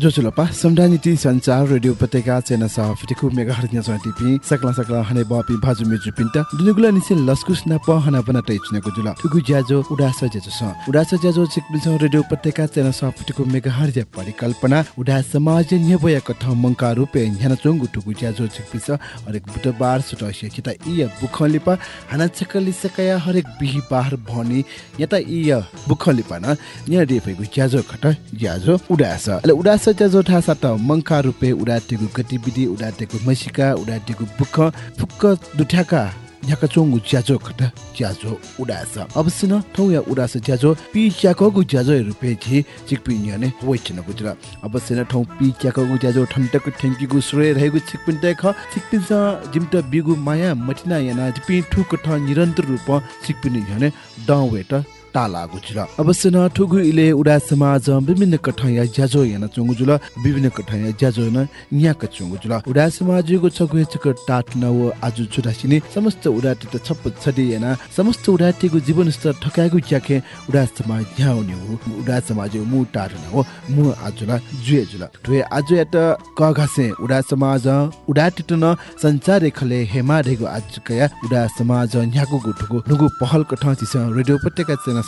जोसुलपा समडानिटी संचार रेडियो उपत्यका चेना सा फिटिकु मेगा हर्ज टिपी सकला सकला हने बपि भाजु मिजु पिन्टा दुनुगुला निसे लस्कुस ना प हना बना तै चुनेको जुला ठुगु ज्याजो उडास ज्याजो स। उडास ज्याजो चिक बिस रेडियो उपत्यका चेना सा फिटिकु मेगा हर्ज परिकल्पना उडा समाज न्यबया कथ मंका रुपे न्याना चोंगु ठुगु ज्याजो चिक बिस हरेक बुधबार सुटसे चिता इय बुखलिपा हना चकली सकया हरेक बिहि बाहर भनी यता इय बुखलिपा न न्या डेफेगु ज्याजो खट ज्याजो उडास। अले उडास ज्याजो ठासा त मंका रुपे उडाटेगु गतिविधि उडाटेगु मसिका उडाटेगु बुख फुक्क दुठ्याका झ्याका चोङ्गु ज्याजो खट ज्याजो उडास। अवश्य न ठौ या उडास ज्याजो पि च्याकगु ज्याजो रुपे छि चिकपि न्याने वइचन गुजरा अवश्य न ठौ पि च्याकगु ज्याजो ठन्टक ठेंकीगु श्रेय रहेगु चिकपिन देख। चिकपिन स जिमट बिगु माया मटिना याना जिपि ठुक ठ निरन्तर रूप चिकपिन न्याने डाउवेट ताला गुजुला अवश्य न ठुगु इले उडा समाज विभिन्न कठया ज्याजो याना चोंगु जुल विभिन्न कठया ज्याजो न न्याक चोंगु जुल उडा समाजको छगु चक टाट न व आजु छुटासिने समस्त उडाटी त छप छदि याना समस्त उडाटीको जीवन स्तर ठकाएको ज्याखे उडा समाज झ्याउने हो। उडा समाज मु टाट न हो मु आजुला जुए जुल ठुए आजु एत क घासे उडा समाज उडाटी त न संचार रेखले हेमा रेगो आजुकया उडा समाज न्याको गुठुको नुगु पहल कठा रेडियो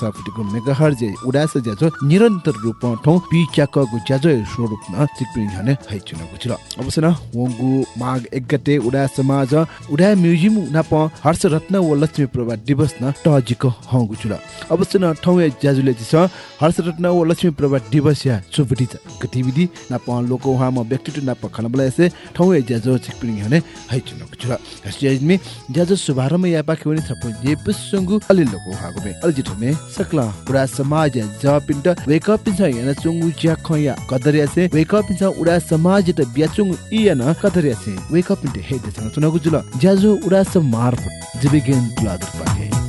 साफुटिको मेगाहर जे उडास ज्याजो निरन्तर रूपमा ठौ पि च्याकगु ज्याजो स्वरूप न चिकपिङ हने हाइचुन गुचिल अवश्य न वंगु माघ एक गते उडा समाज उडा म्युजियम नप हर्ष रत्न व लक्ष्मी प्रभा दिवस न टजिको हौ गुचिल अवश्य न ठौ ज्याजुले दिस हर्ष रत्न व लक्ष्मी प्रभा दिवस या सुबुटी गतिविधि नप लोक उहाँ म व्यक्तित्व नप खनबला एसे ठौ या ज्याजो चिकपिङ हने हाइचुन गुचिल हस्याजमी ज्याजो शुभारम्भ या पाखे पनि थपो जे पुसंगु अलि लोक उहाँ गुबे अलजिठमे सकला। उडा समाज ज पिन्ट वेक अप पिन्छ याना चुंगु ज्या खया। कदरिया से वेक अप पिन्छ उडा समाज त ब्याचुङ इयाना कदरिया से वेक अप पिन्ट हे देसन तुनगु जुल। ज्याजो उडा स मार्फत जिबिगेन तुलादर पाके।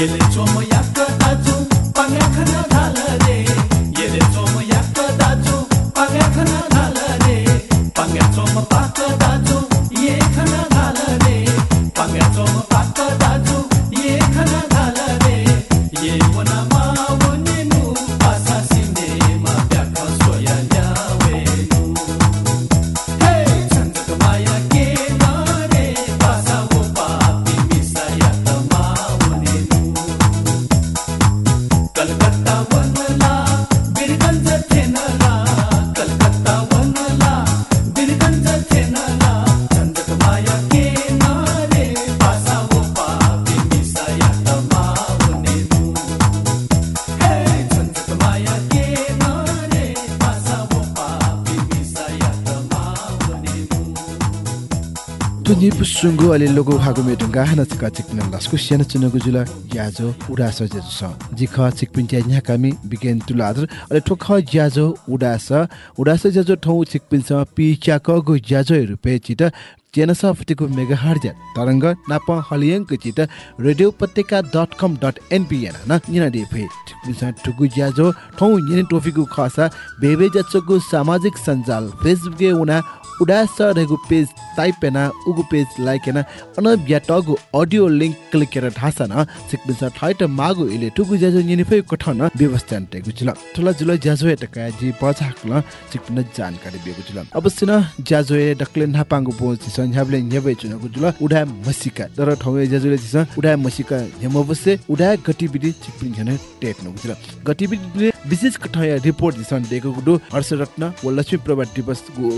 Yele chomo ya kwa सुंगु अले लोगो खागु मेटुंगा हना चका चिकन लस्कु सियान चुनगु जुला याजो उडास स जिख चिकपिन त्या न्या कामी बिगेन तुलादर अले ठोख ज्याजो उडास उडास जेजो ठौ चिकपिन स पिचा कगु ज्याजो रुपे चित। जेनस फटिको मेगा हर्ज तरङ्ग नाप हलियङ्क चित। रेडियो उपत्यका डट कम डट एनपी न निना डिफे ठुगु ज्याजो ठौ यिन टोफिकु खसा बेबे जचगु सामाजिक सञ्जाल फेसबुक उना उडास रहेको पेज टाइप हेन उगु पेज लाइक हेन अन ब्याटगु अडियो लिङ्क क्लिक गरेर ढासा न सिक्बिन्छ ठाइट मागु इले टुगु ज्याजो निनिफै कठन व्यवस्था टेगु जुल ठुला जुल ज्याजो एटका जी पछाक ल सिक्बिन जानकारी बेगु जुल अवश्य न ए डक्ले नापाङ्गु पोछि संझाबले न्यबे चुनगु जुल उडा मसिका तर ठौए ज्याजोले छिस उडा मसिका अवश्य उडा गतिविधि सिक्बिन झने टेट नगु जुल गतिविधिले विशेष कठया रिपोर्ट दिसन देगु गुडु हर्षरत्न व लक्ष्मी प्रभा दिवस गु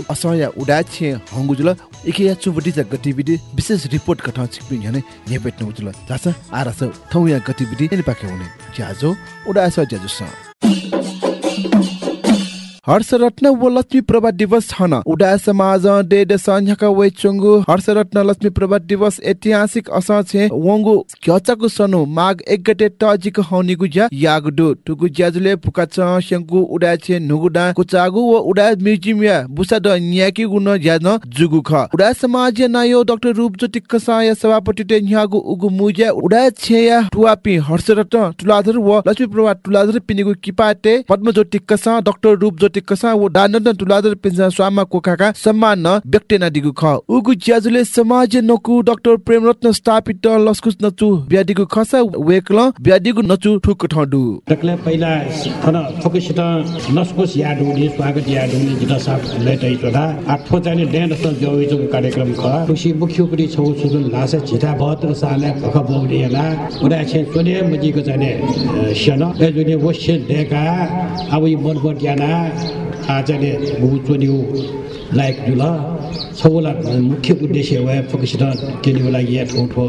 उडा छे हंगु जुल इके या चुबटी जा गतिविधि विशेष रिपोर्ट कठा छिकपिन झने नगु जुल जास आरस थौ या गतिविधि नि पाके हुने। ज्याजो उडा स ज्याजो स हर्षरत्न व लक्ष्मी प्रभा दिवस छन उडा समाज डेड संझका वे चुङ्गु हर्षरत्न लक्ष्मी प्रभा दिवस ऐतिहासिक अस छे वंगु क्यचको सनु माघ एक गते टजिक हौनिगु ज्या यागडु टुगु ज्याजुले पुकाच शंकु उडा छे नुगुडा कुचागु व उडा म्युजियम या बुसा द न्याकी गुन ज्यान जुगु ख उडा समाज नायो डाक्टर रूप ज्योति कसाय सभापति ते न्यागु उगु मुज्या उडा छे या टुवापी हर्षरत्न तुलाधर व लक्ष्मी प्रभा तुलाधर पिनिगु किपाते पद्म ज्योति कसा डाक्टर रूप ज्योति कसा व दानन्द तुलाधर पिन्जा स्वामा कोखाका सम्मान न व्यक्ति न दिगु ख उगु ज्याजुले समाज नकु डाक्टर प्रेमरत्न स्थापित लस्कुस नचु ब्यादिगु खसा वेकल ब्यादिगु नचु ठुक ठडु तकले पहिला थन फोकसित नस्कोस याद हुने स्वागत याद हुने जिता साप लेटै चोदा आठो चाहिँ ड्यान्ड स जविजो कार्यक्रम ख खुसी मुख्य पुरी छौ सुजुन लासे झिटा 72 साले खख बौले याला उडा छे सोने मजिको चाहिँ शन ए वश्य डेका अब यो मन ज्ञाना आचार्य बहुचोनिउ लायक जुल सबैला मुख्य उद्देश्य वा फोकसित केनिको लागि या ठो ठो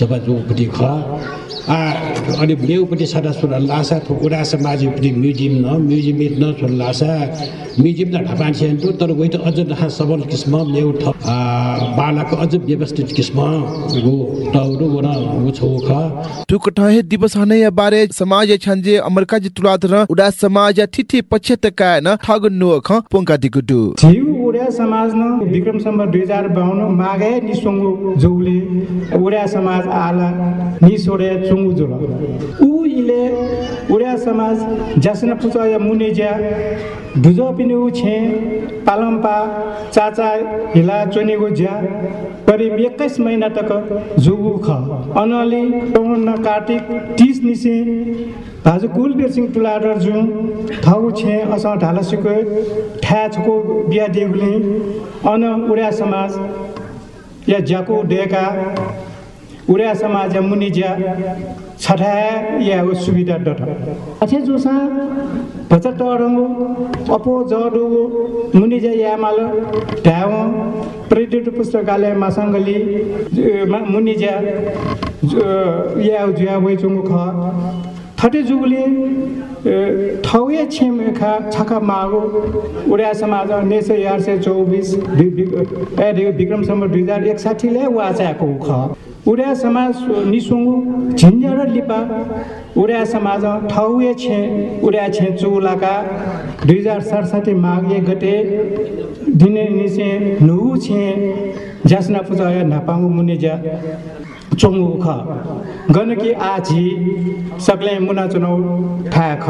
सबै जोपट्टि ख आ अनि लेउपट्टि सादा सुरा लासा थो उडा समाजपट्टि म्युजियम न म्युजियम न सुन लासा म्युजियम त ढापान सेन्टु तर वही त अझ नखा सबल किसिम लेउ ठ बालाको अझ व्यवस्थित किसिम गो टाउरो वन उ छौ ख ठुक ठहे दिवस हने या बारे समाज छन्जे अमरका जि तुलाधर उडा समाज ठिठी पछेत का न ठग नु ख पोंका दिगुडु झिउ उडा समाज न विक्रम सम्बर दुई हजार बाहन्न माघे निसुङ्गु जौले उडा समाज आला निसोडे चुङ्गु जुल उ इले उडा समाज जासना पुचा या मुने ज्या दुजो पिने उ छे पालम्पा चाचा हिला चोनेगु ज्या करिब एक्काइस महिना तक जुगु ख अनली पौर्ण कार्तिक तिस निसे भाजु कुलबीर सिंह तुलाडर जु थाउ छे अस ढाला सिको ठ्या छको बिहा देगुले अन उडा समाज या ज्याको डेका उडा समाज या मुनि ज्या छठा या सुविधा डट अथे जोसा भचट टरंगो अपो जडो मुनि ज्या या माल ढ्याव प्रेडिट पुस्तकालय मासङ्गली मुनि ज्या या जुया वैचुङ्गो ख थटे जुगले ठौए छिमेखा छका मागो उडा समाज उन्नाइस सय आठ सय चौबिस विक्रम सम्म दुई हजार एकसाठीले वाचाएको ख उडा समाज निसुङ्गु झिन्जा लिपा उडा समाज ठौए छे उडा छे चौलाका। दुई हजार सडसठी माघ गते दिने निसे नु छे जासना पूजा मुनि चोङ्गु ख गनकी आजी सक्ले मुना चुनाउ ठा ख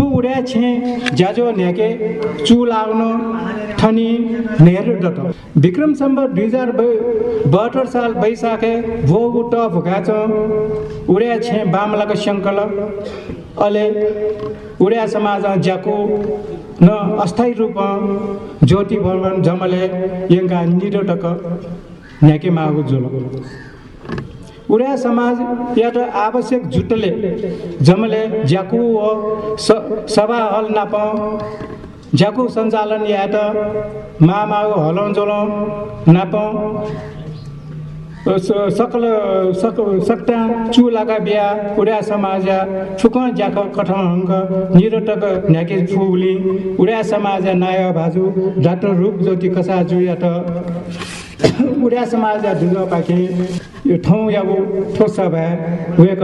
उड्या छे ज्याजो न्याके चु लाग्नु ठनी नेहरू डट। विक्रम सम्बर दुई हजार बहत्तर साल बैशाखे भोगु ट भुका छ उड्या छे बामलाको शङ्कल। अले उड्या समाज ज्याको न अस्थायी रूपमा ज्योति भवन जमले यङ्का निरोटक न्याके मागु जुल। उडा समाज या त आवश्यक जुटले जमले ज्याकु व सभा हल नाप ज्याकु सञ्चालन या त मामाउ हलौँ जोलौँ नाप सकल सक सक्टा चुलाका बिहा उडा समाज फुक ज्याक कठङ्क निरटक न्याके फुली। उडा समाज नाय भाजु डाक्टर रूप ज्योति कसा या त उड्या समाज या दुर्गा पाखे यो ठाउँ या ठोस भए वेक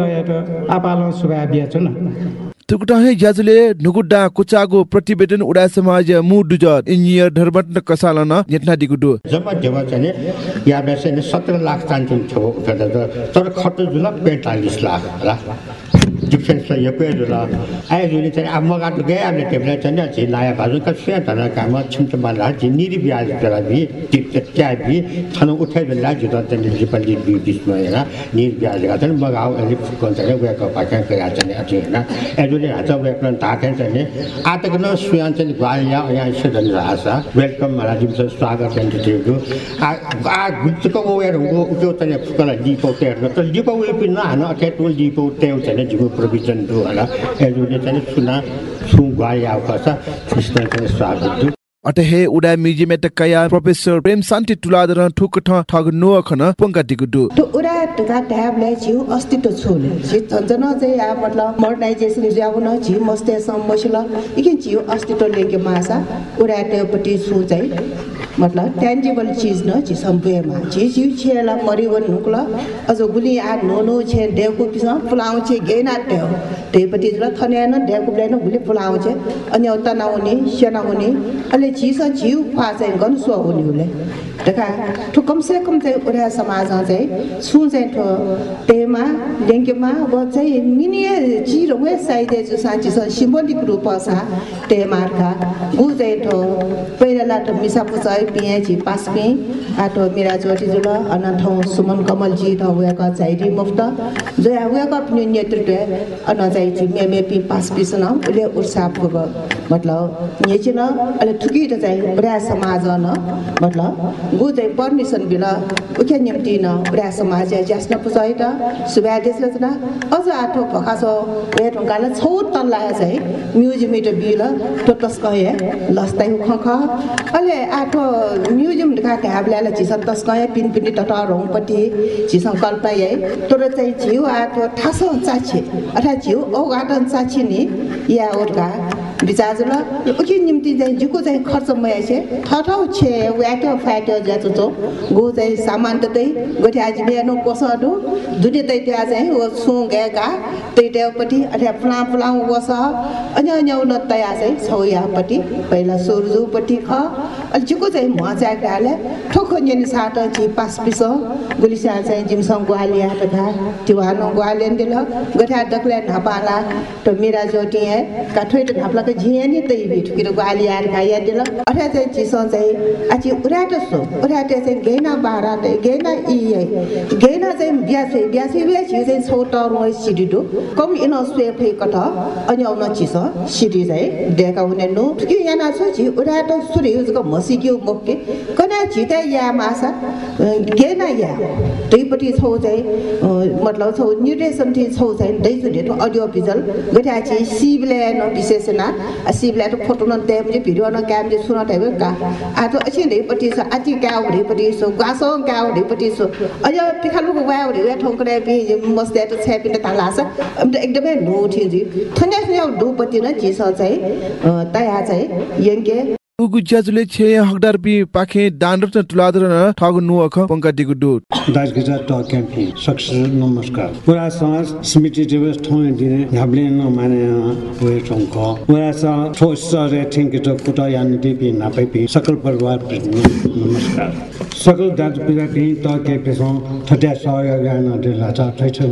आपालन सुभा बिहा छु न तुकुटाहे ज्याजुले नुगुड्डा कुचागो प्रतिवेदन उडा समाज मु दुज इन्जिनियर धर्मट कसालन नेटना दिगुडु जब जब चाहिँ या बेसे सत्र लाख चान्चुन थियो तर खर्च जुल पैँतालिस लाख होला डिफेन्स यो पेज ल। आए जुनि चाहिँ अब मगा गए अब टेबल चाहिँ झि लाया भाजु का सुया धन काम छिमच माला झि निरी ब्याज बेला भी टिप क्या भी छन उठे बेला झि त चाहिँ लिपलि बि बिचमा हैन निर ब्याज का चाहिँ मगाउ अलि फुकन चाहिँ गएको पाका गया चाहिँ अझै हैन न रासा वेलकम मला दिन्छ स्वागत चाहिँ दिएको आ हो त्यो चाहिँ फुकला दिपो तेर्न त दिपो वे पिन हान अथे टुल दिपो चाहिँ जिगु provision do ala एजुले चाहिँ सुना सु खसा कृष्ण चाहिँ स्वागत दु अटहे उडा म्युजियम कया प्रोफेसर प्रेम शान्ति तुलादर ठुक ठ ठग नो खन पंका टिकुटु तो उडा टका ट्याब ले छिउ अस्तित्व छोले जन चाहिँ या मतलब मोडर्नाइजेसन ज्याउ न छि मस्ते समस्या इके छिउ अस्तित्व लेके मासा उडा टेपटी छु चाहिँ मतलब ट्यान्जिबल चिज न छि सम्पेमा छि छि छेला परिवन नुकला अझ गुली आ नो नो छे देवको पिसा फुलाउ छे गेना टेव तेपटी ल थने न देवको गुली फुलाउ छे अनि उता नहुने सेना हुने अहिले झिसा झिउ फा चाहिँ गर्नु सो हुने उसले ढका ठु कमसे कम चाहिँ उडा समाजमा चाहिँ छु चाहिँ तेमा ल्याङ्केमा अब चाहिँ मिनिए चिरो वे साइदे जो साँची छ सिम्बोलिक रूप सा तेमार्का गु चाहिँ ठो पहिला लाटो मिसा पुचाइ पिए छि पास पि आटो मेरा जोटी जुल अन सुमन कमल जी ठाउँ वेका चाहिँ मुफ्त जो वेका पनि नेतृत्व अन चाहिँ छि मे मे पि पास पिस न उले उत्साह पूर्वक मतलब ये न अहिले ठुकी चाहिँ उडा समाज न मतलब गु चाहिँ पर्मिसन बिल उख्या निम्ति न उडा समाज ज्यास्न पुचाइ त सुबा देश न अझ आठो वे ढुङ्गाले छौ तल्ला चाहिँ म्युजियम इट बिल टोटस कहे लस्ताइ खख अहिले आठो म्युजियम ढका ढ्याब्ल्याला झिस तस कहे पिन पिनी टट रौपट्टि झिस कल्पना है। तर चाहिँ झिउ आठो ठासो चाछे अर्थात् झिउ औघाटन चाछी नि। या ओर्का बिचाजुल उखि निम्ति चाहिँ जुको चाहिँ खर्च मया छे ठठौ छे व्याट्यो फ्याट्यो ज्याचो चो गो चाहिँ सामान त त्यही गोठे आज बिहान कोसडु दुने तै त्या चाहिँ वो सु गएका तै त्यहाँपट्टि अथवा फुला फुला वस अन्य अन्य उन तया चाहिँ छौ यहाँपट्टि पहिला सोर्जुपट्टि ख अनि जुको चाहिँ म चाहिँ गाले ठोको निन साट पास पिस गुलिसा चाहिँ जिमसङ ग्वालिया टका तिवानो ग्वालियन दिल गोठा डक्ले नापाला त मेरा जोटी है काठोइ त झिया नि तै भी ठुकिरो ग्वालिया खाया दिल अठा चाहिँ चिसो चाहिँ उराट सो उराट चाहिँ गेना बारा त गेना इ है गेना चाहिँ बिया छि चाहिँ छौ तर सिडिडो कम इन स्वे फे कट अनि आउन चिसो सिडी चाहिँ डेका हुने नो ठुकी याना छ छि उराट सुरे युजको मसिक्यो मोके कना छिता या मासा गेना या दुईपट्टि छौ चाहिँ मतलब छौ निर्देशन ठी छौ चाहिँ त फोटो न ते पनि भिडियो न क्याम जे सुन टाइप का आ त अछि दैपट्टि छ आति का उडेपट्टि छ गासो का उडेपट्टि छ अझ पिखालुको वा उडे ठोकरे पि मस्ते त छ्यापिन ताला छ एकदमै नो थिजि थन्या थन्या दुपट्टि न चिस चाहिँ तया चाहिँ यङ्के उगु ज्याजुले छे हकदार पि पाखे दान रत्न तुलादर न ठग नु अख पंका दिगु दु दाजगिजा ट क्याम्पी सक्सेस नमस्कार पुरा समाज स्मृति दिवस ठौ दिने ढाब्ले न माने वे चंक पुरा स ठो सरे थिंक त कुट यान दिपि नापै पि सकल परिवार नमस्कार सकल दाजु पिरा पि त के पेसो ठट्या सहयोग गर्न दिला छ छैछ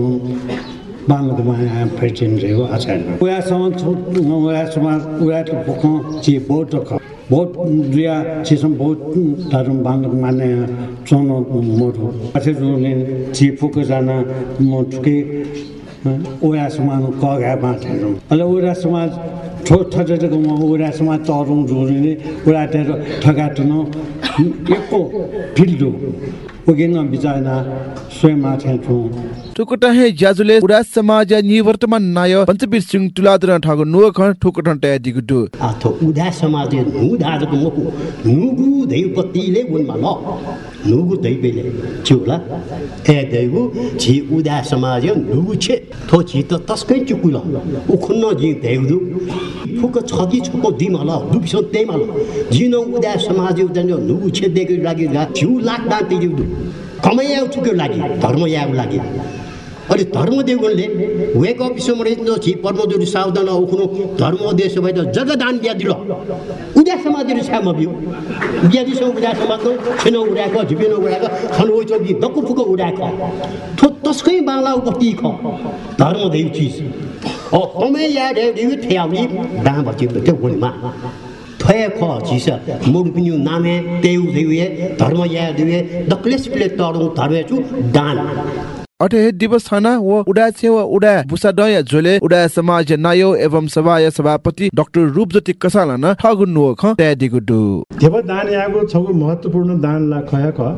बाङ्गो माया फेचिन रेगो आचार्य उया समाज उया समाज उया त बहुत ख बहुत दुया चिसम बहुत तारुम बाङ्गो माने चोनो मोटो। अथे जुने ची फुक जाना मोटके उया समाज क गा बाटेन अले उया समाज ठो ठजको म उया समाज तरुङ जुने उया तेरो ठगाटनो एको फिल्डो। उगेन बिचाना स्वयं छु टुकुटा हे ज्याजुले उडा समाज निवर्तमान नाय पञ्चबीर सिंह तुलादर ठगु नुव ख ठुकुटन तया दिगुटु अथो उधा समाज नु धाजको मकु नुगु दैपतिले उनमा ल नुगु दैपेले चिउला ए दैगु छि उधा समाज नुगु छे थो छि त तस्कै चुकुल उखुन्न जि दैगु फुक छकी छको दिमल दुबिसो तेमल जिनो उधा समाज जन नुगु छे देगु लागि छु लाख दान तिजु कमाइ चुक्यो लागि धर्म याउ लागि अहिले धर्मदेवगणले वेक समरेन्द्र छि परमदुरी सावधान उखुनु धर्म देश भए त जगदान ब्यादिल उद्या समाजहरू छ्याम बियो ब्यादिसँग उड्या समाज छेन उड्याएको झिपेन उड्याएको छन ओइ चौकी दक्कु फुको उड्याएको थो तस्कै बाला उपति ख धर्मदेव चिज ओ कमे या देव थ्याउली दाँ भछि त्यो गोलीमा ख झिस मुड पिन्यु नामे तेउ देउए धर्म या देउए दक्लेस प्ले तडु धर्मे छु दान अटे दिवस छना व उडा छे व उडा झोले उडा समाज नायो एवं सभाय सभापति डाक्टर रूपज्योति कसाला न ठगु नुव ख तया दिगुडु देव दान यागो छगु महत्वपूर्ण दान ला खया ख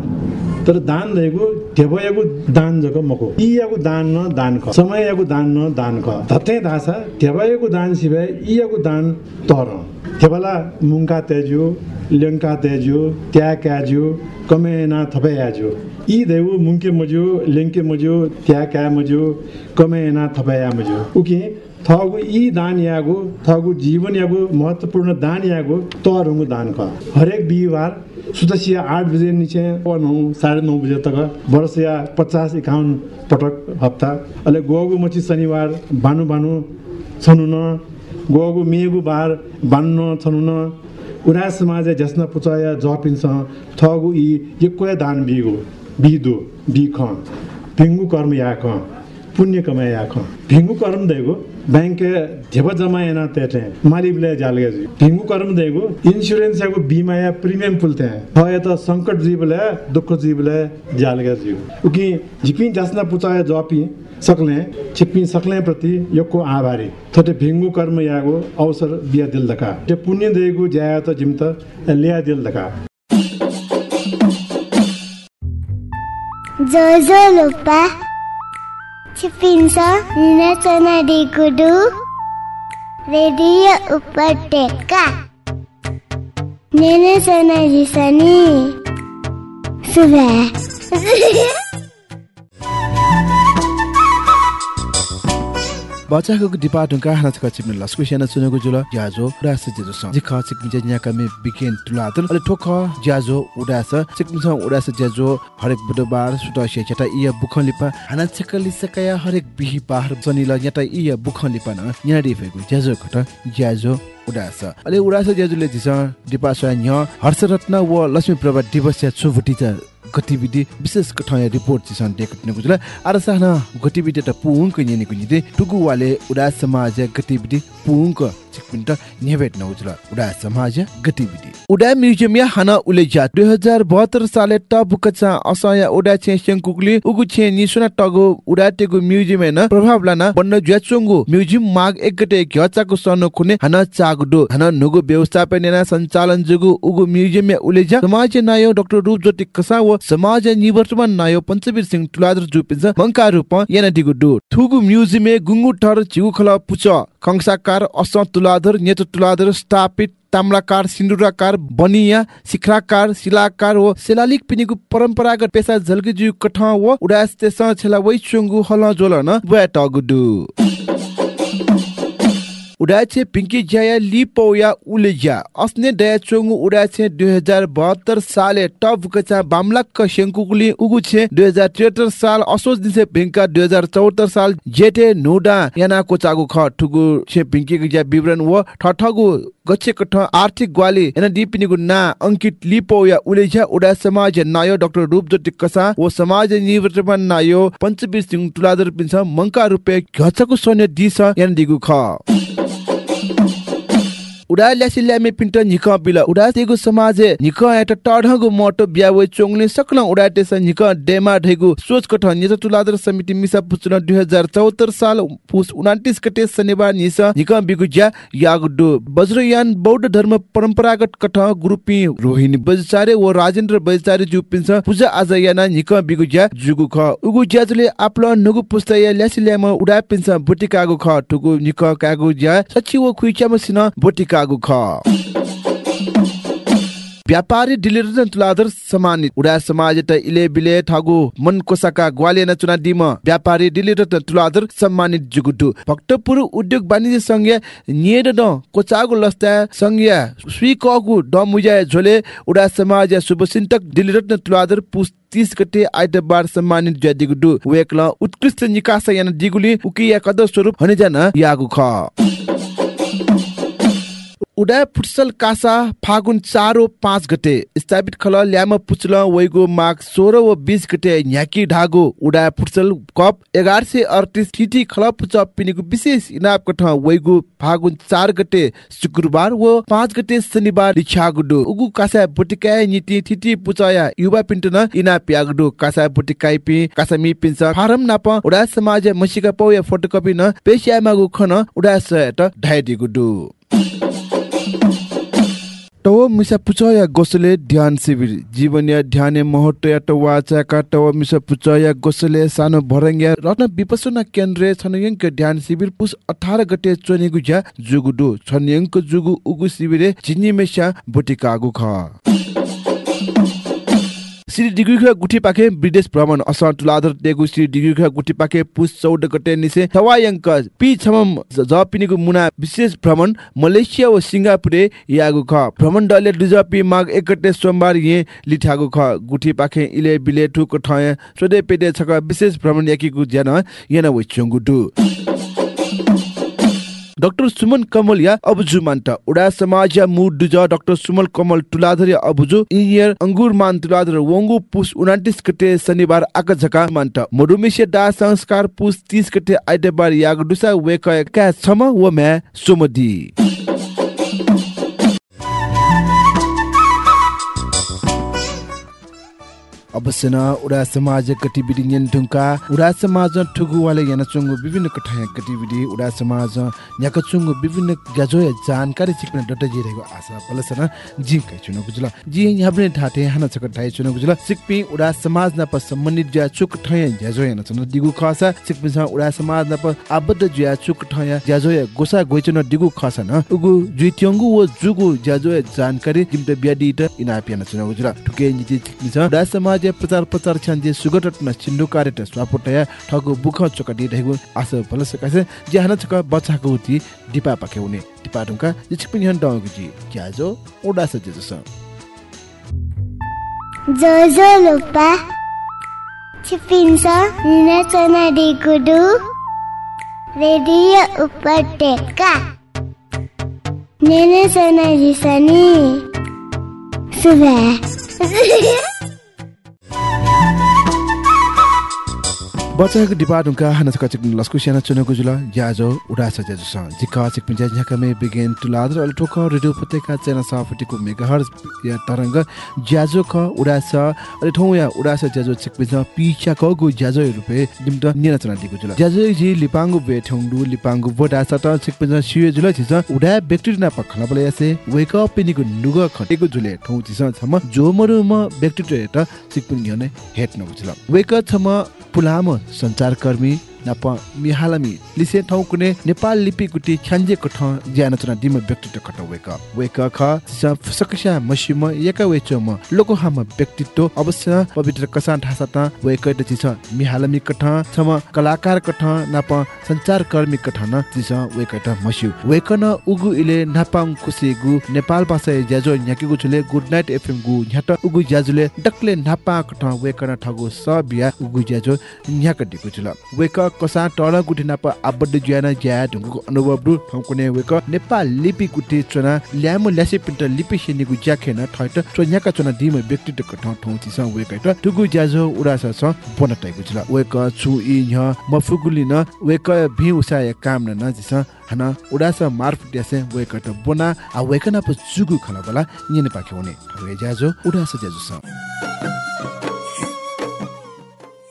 तर दान रहेको देव यागु दान जग मको ई यागु दान न दान ख समय यागु दान न दान ख धते धासा देव यागु दान सिवाय ई यागु दान तर देवला मुंगा तेजु लेङ्का तेजु त्या क्याजु कमेना थपे याजु यी देउ मुङ्के मजु लेङ्के मजु त्या क्या मजु कमेना थपे या मजु उकि थगु यी दान यागु थगु जीवन यागु महत्वपूर्ण दान यागु तरुङ्गु दान क हरेक बिहिबार सुतसिया आठ बजे निचे नौ साढे नौ बजे तक वर्ष या पचास एकाउन्न पटक हप्ता अहिले गोगु मची शनिबार भानु भानु छनु न गोगु मेगु बार बान्न छनु न उना समाज जस्न पुचाया जपिन्छ थगु इ यक्वे दान बिगो बिदो बिख भिङ्गु कर्म याक पुण्य कमाय याक भिङ्गु कर्म देगो बैंक धेव जमा एना तेटे मालिबले जालगे भिङ्गु कर्म देगो इन्स्योरेन्स याको बीमा या प्रिमियम पुलते ह या त संकट जीवले दुःख जीवले जालगे जी। उकि झिपिन जस्न पुचाया जपि सक्ले छिप्पी सक्ले प्रति योको आभारी। थोटे भिङ्गु कर्म यागो अवसर बिया दिल दका। ते पुण्य देगु त त लिया दिल दका। जोजो लुपा। छिपिन्छ निनाचना डिगुडु रेडियो उपत्यका निनाचना जिसनी। सुबह। बचाको डिपा ढुङ्का हाना छका चिप्ने लस्कु सेना सुनेको जुल ज्याजो उडास जेजो स जिख चिक मिजे न्याका बिकेन तुलादन अले ठोक ज्याजो उडास चिक मिस उडास ज्याजो हरेक बुधबार सुट से चटा इया बुखन लिपा हाना छकली सकया हरेक बिहि पाहर सनिल न्याटा इया बुखन लिपा न न्याडी फेगु ज्याजो खट ज्याजो उडास अले उडास ज्याजुले दिस डिपा स न्य हर्षरत्न व लक्ष्मी प्रभा दिवस छुभुटी गतिविधि विशेष कठाया रिपोर्ट चिसन डेकटने गुजला आर साना गतिविधि त पुङक गुनिदे टुगु वाले उडा समाज गतिविधि नेभेट नउजला उडा समाज गतिविधि। उडा म्युजियम या हाना उलेजा 2072 साले टप कचा असया उडा छे शंकुकली उगु छे निसुना टगो उडा टेगु म्युजियम न प्रभाव लाना बन्न ज्याचुंगु म्युजियम माग एक गते घ्याचाको सनो खुने हाना चागडो। हाना नुगु व्यवस्थापन नेना सञ्चालन जुगु उगु म्युजियम या उलेजा समाज नायो डाक्टर रूपज्योति कसा व समाज निवर्तमान नायो पञ्चवीर सिंह तुलादर जुपिन्छ मंका रूप याना दिगु डु थुगु म्युजियम गुंगु ठर चिगु खला पुच। कंसाकार अस तुलाधर स्थापित ताम्राकार सिन्दुराकार बनिया शिखराकार शिलाकार व शिलालिक पिनिगु परम्परागत पेसा झल्किजु कठ व उडास तेस छला वै चुंगु हल जोल न वेट उडाचे पिंकी जया लिपोया उलेजा अस्ने दया चोंगु उडाचे 2072 साले टप कचा बामलक शंकुकुली उगु छे 2073 साल असोज दिसे पिंका 2074 साल जेटे नोडा याना कोचागु ख ठुगु। छे पिंकी गजा विवरण व ठठगु गच्छे कठ आर्थिक ग्वाली। एना दिपिनिगु ना अंकित लिपोया उलेजा उडा समाज नायो डाक्टर रूपज्योति कसा। व समाज निवर्तमान नायो। पञ्चवीर सिंह तुलादर पिन्छ मंका रुपे घचको सोने दिस याना दिगु ख। उडा ल्यासी ल्यामे पिन्ट निक बिल। उडा तेगु समाज निक एट टढगु मोटो ब्यावे चोङले सकल उडा तेस निक डेमा ढेगु सोच कठ निज तुलादर समिति मिसा पुचुन 2074 साल पुस 29 गते शनिबार निस निक बिगुज्या यागडु वज्रयान बौद्ध धर्म परम्परागत कठ ग्रुपी रोहिणी बजचारे व राजेन्द्र बजचारे जु पिन्छ पूजा आज याना निक बिगुज्या जुगु ख। उगु ज्याजुले आपल नुगु पुस्तय ल्यासी ल्याम उडा पिन्छ बोटिकागु ख। ठुगु निक कागु ज्या सच्ची व खुइच्याम सिन बोटिकागु ख व्यापारी डिलिर तुलाधर सम्मानित उडा समाज त इले बिले ठगु मन कोसाका ग्वाले न चुना दिम व्यापारी डिलिर तुलाधर सम्मानित जुगुटु भक्तपुर उद्योग वाणिज्य संघ नियड द कोचागु लस्ता संघ स्वीकगु ड झोले उडा समाज शुभचिन्तक डिलिर तुलाधर पुस तीस गते आइतबार सम्मानित ज्यादिगुडु वेकल उत्कृष्ट निकास यान दिगुली उकिया कद स्वरूप हनेजान यागु ख उडा फुटसल कासा फागुन चार पाँच गते स्थापित खल ल्याम पुचल वैगो माघ सोह्र व बिस गते न्याकी ढागो उडा फुटसल कप एघार सय अडतिस ठिठी खल पुच पिनेको विशेष इनाप कठ वैगो फागुन चार गते शुक्रबार व पाँच गते शनिबार रिछागुडो। उगु कासा बुटिकाय नीति ठिठी पुचया युवा पिन्टन इनाप यागुडो। कासा बुटिकाय पि कासामी पिन्छ फारम नाप उडा समाज मसिका पौया फोटोकपी न पेशियामागु खन उडा सयट ढाइदिगुडो। टव मिसा पुचया गोसले ध्यान शिविर जीवनीय ध्यान महत्व या वाचाका टव मिसा पुचया गोसले सानो भरङ्ग्या रत्न विपसना केन्द्र छनयङ्क ध्यान शिविर पुस 18 गते चोनेगु ज्या जुगुडु छनयङ्क जुगु उगु शिविरे जिन्नी मेसा बोटिकागु ख। श्री डिग्रीखा गुठी पाखे विदेश भ्रमण असा तुलाधर देगु श्री डिग्रीखा गुठी पाखे पुस चौध गते निसे थवायङ्क पि छमम ज पिनेगु मुना विशेष भ्रमण मलेसिया व सिङ्गापुरे यागु ख। भ्रमण दलले दुजपि माग एक गते सोमबार ये लिठागु ख। गुठी पाखे इले बिले ठुक ठय सोदे पेटे छक विशेष भ्रमण याकीगु ज्यान येन व चंगु दु डाक्टर सुमन कमल या अबुजु मान्ट उडा समाज या मुड दुज डाक्टर सुमन कमल तुलाधर अबुजु इनियर अंगुर मान तुलाधर वंगु पुस 29 गते शनिबार आक झका मान्ट मधुमेह डा संस्कार पुस 30 गते आइतबार याग दुसा वेक का छम व म्या सोमदी अवश्य न उडा समाज गतिविधि नियन ढुङ्का उडा समाज ठुगु वाले याना चुङ्गु विभिन्न कठाया गतिविधि उडा समाज याका चुङ्गु विभिन्न ग्याजो या जानकारी सिक्न डट जिरहेको आशा पलसन जी कै चुन गुजल जी यहाँ पनि ठाटे हाना छक ठाइ चुन गुजल सिक्पि उडा समाज नप सम्बन्धित ज्या चुक ठय ग्याजो याना चुन दिगु खसा सिक्पि छ उडा समाज नप आबद्ध ज्या चुक ठय ग्याजो या गोसा गोइचन दिगु खसा न उगु जुइत्यंगु व जुगु ग्याजो या जानकारी जिमते ब्याडी त इना पियाना चुन गुजल ठुके नीति सिक्पि छ उडा समाज प्रचार प्रचार छन्जे सुगटन छिन्डु कार्यट स्वापोटया ठगु बुख चोकडी रहेको आस भल सकासे ज्यान छक बच्चाको उति डिपा पाके हुने डिपा ढुङ्का जिछि हन डाउको जी क्याजो ओडा सजे जस जोजो लुपा छिपिन्छ निनाचना डिगुडु रेडियो उपत्यका नेने सना जिसनी सुबह बचाको डिपा ढुङ्का हाना छका चिक लस्कु स्याना चुनको जुल याजो उडा सजे जस जिका चिक पिंजा झका मे बिगेन टु लादर अल ठोक रेडियो पत्रिका चेना साफटिको मेगाहर्ज या तरंग ज्याजो ख उडा स अले ठौ या उडा स ज्याजो चिक पिंजा पिचा क ज्याजो रुपे दिम त निना चना दिको जुल। ज्याजो जी लिपांगु बे ठौंडु लिपांगु बोडा स त चिक पिंजा सिए जुल छिस उडा व्यक्ति ना पखला बले यासे वेक अप पिनिको नुग खटेको जुले ठौ छिस छम जो मरु म व्यक्ति त चिक पिन ने हेट न बुझल वेक छम पुलाम सञ्चारकर्मी नाप मिहालमी लिसे ठाउँ कुने नेपाल लिपि गुटी ख्यान्जे कठ ज्यान चना दिम व्यक्तित्व कट वेक। वेक ख सकसा मसिम यका वेच म लोको हाम व्यक्तित्व अवश्य पवित्र कसा ढासा त वेक त चिस मिहालमी कठ छम कलाकार कठ नाप सञ्चार कर्मी कठ न चिस वेक त मस्यु वेक न उगु इले नापाङ कुसे गु नेपाल भाषा ज्याजो न्याकेगु छले गुड नाइट एफएम गु न्याट उगु ज्याजुले डक्ले नापा कठ वेक न ठगु स बिया उगु ज्याजो न्याक दिगु छल। वेक कसा टल गुठी नाप आबड्ड ज्याना ज्या ढुङ्गुको अनुभव रु ठौकुने वेक नेपाल लिपि गुठी चुना ल्यामो ल्यासे पिन्ट लिपि सेनिगु ज्याखेन ठैट चोन्याका चुना दिम व्यक्तित्व ठौ ठौ चिस वेक त टुगु ज्याजो उडास स बनटाइगु छ वेक छु इ न्ह मफुगुली न वेक भि उसा या काम न जिस हन उडास मार्फ ट्यासे वेक त बोना आ वेक न प जुगु खला बला निने पाखे हुने ठगे ज्याजो उडास ज्याजो स